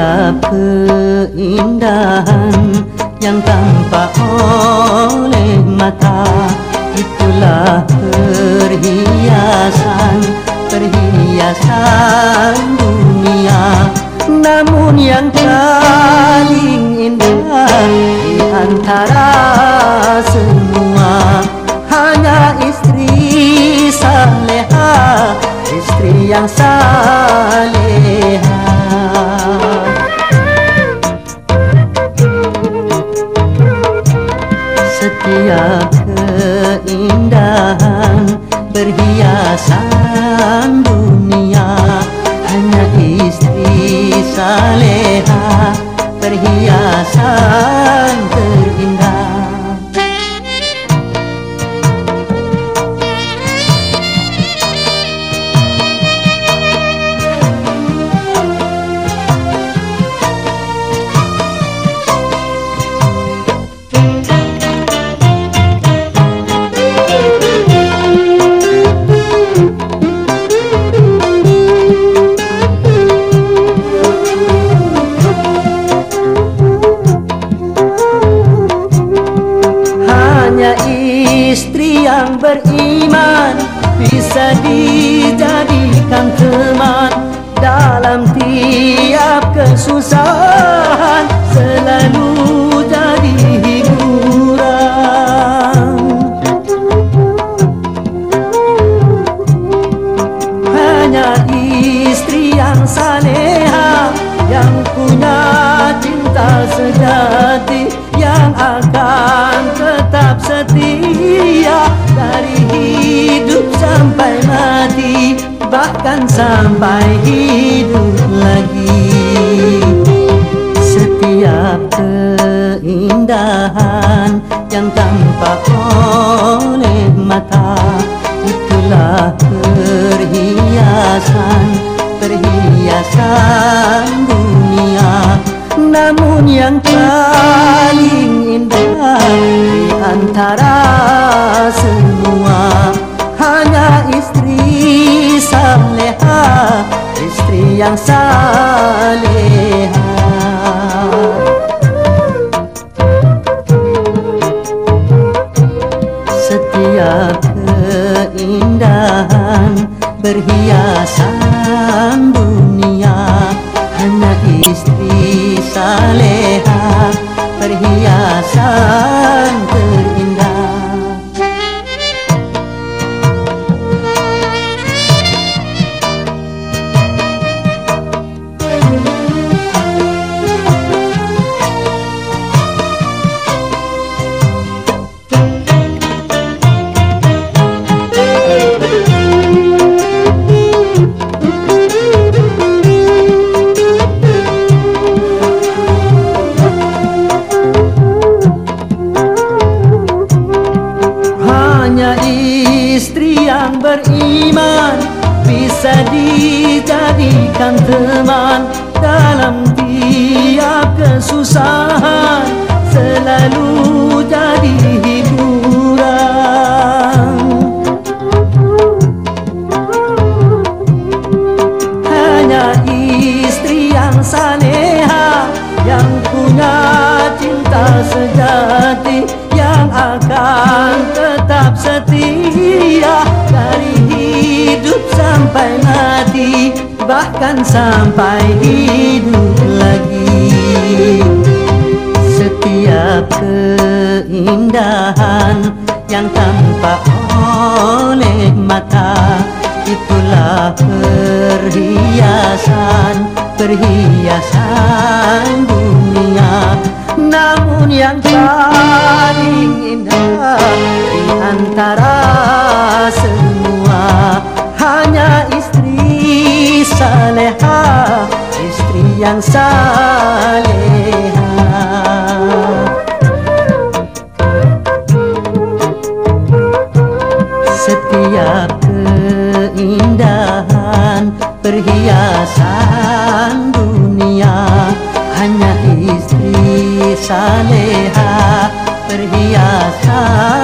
Setiap keindahan yang tampak oleh mata Itulah perhiasan, perhiasan dunia. Namun yang paling indah di antara semua Hanya istri saleha, istri yang saleha perhiasan dunia Hanya istri saleha perhiasan beriman Bisa dijadikan teman Dalam tiap kesusahan Selalu jadi hiburan. Hanya istri yang saleha Yang punya cinta sejati Yang akan tetap setia sampai mati Bahkan sampai hidup lagi yang saleha dijadikan teman Dalam tiap kesusahan. Selalu jadi hiburan. Hanya istri yang saleha Yang punya cinta sejati Yang akan tetap setia Dari hidup sampai mati Bahkan sampai hidup lagi. Setiap keindahan yang tampak oleh mata Itulah perhiasan, perhiasan dunia. Namun yang paling indah di antara semua yang saleha Setiap keindahan perhiasan dunia Hanya istri saleha perhiasan